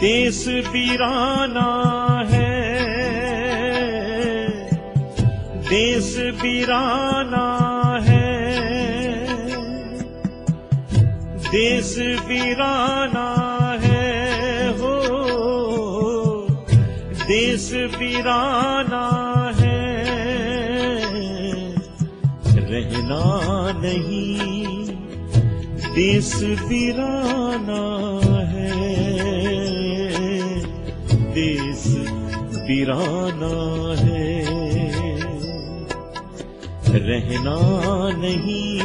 देश वीराना है। देश वीराना है। देश वीराना वीराना है। रहना नहीं देश वीराना है। देश वीराना है। रहना नहीं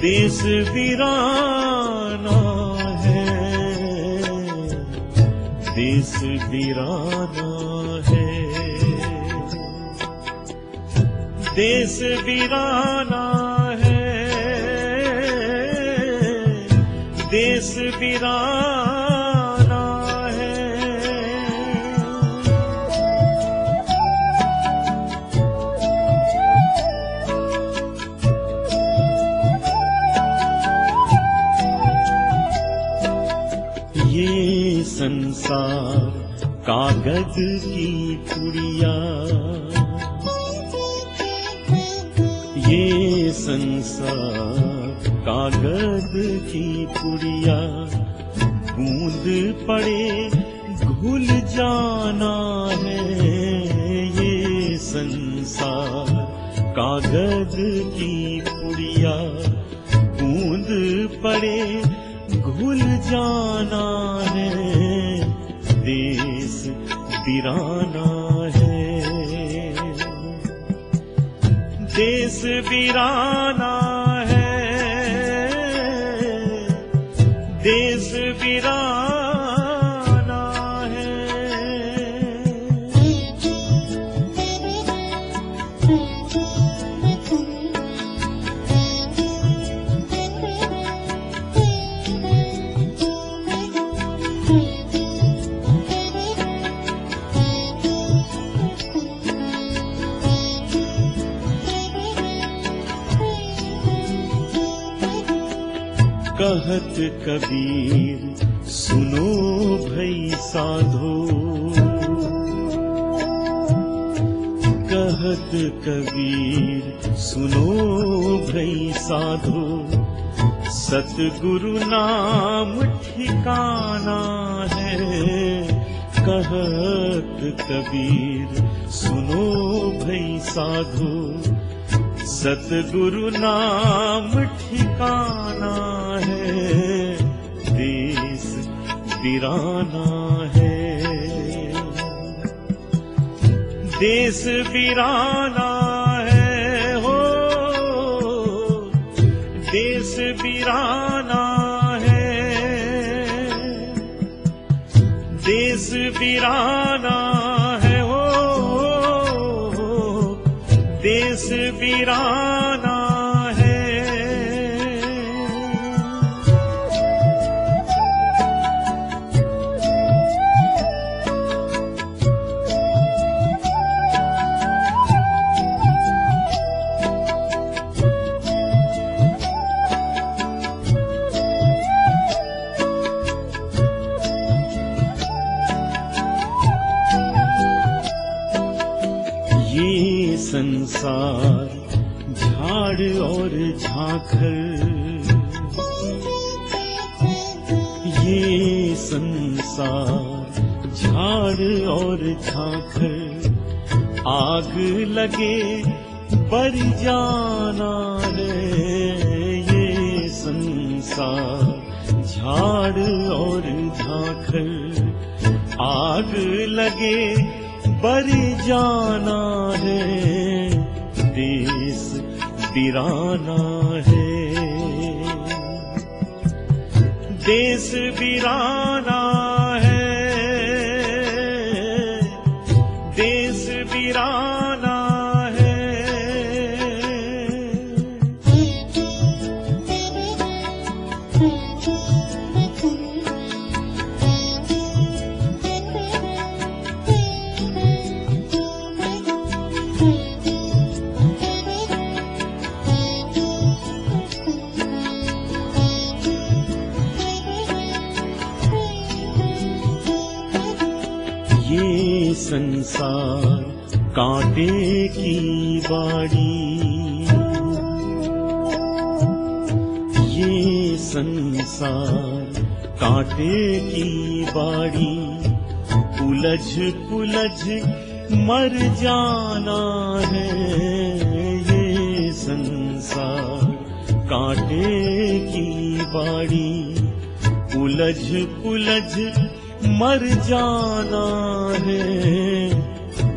देश वीराना देश वीराना है। देश वीराना है। देश वीराना कागज़ की पुड़िया ये संसार कागज़ की पुड़िया बूंद पड़े, घुल जाना है। ये संसार कागज़ की पुड़िया बूंद पड़े, घुल जाना है। देश बिराना है। देश वीराना कहत कबीर सुनो भई साधो। कहत कबीर सुनो भई साधो। सतगुरु नाम ठिकाना है। कहत कबीर सुनो भई साधो सतगुरु नाम ठिकाना है, देश वीराना है। देश वीराना है, हो। देश वीराना है। देश वीराना वीराना है। ये संसार झाड़ और झांखर। ये संसार झाड़ और झांखर। आग लगे बर जाना रे ये संसार झाड़ और झांखर। आग लगे बर जाना है। देश वीराना है। देश बिराना है। देश बिराना है। संसार कांटे की बाड़ी। ये संसार कांटे की बाड़ी। उलझ पुलझ मर जाना है। ये संसार कांटे की बाड़ी। उलझ पुलझ मर जाना है,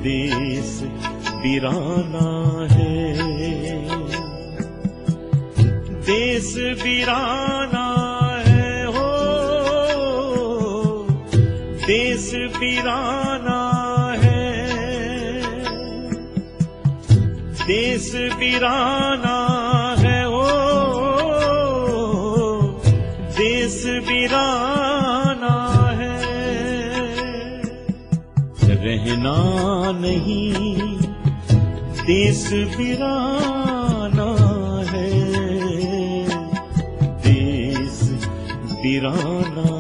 देश बिराना है। देश बिराना है, हो। देश बिराना है। देश बिराना है, हो। देश बिराना रहना नहीं देश बिराना है। देश बिराना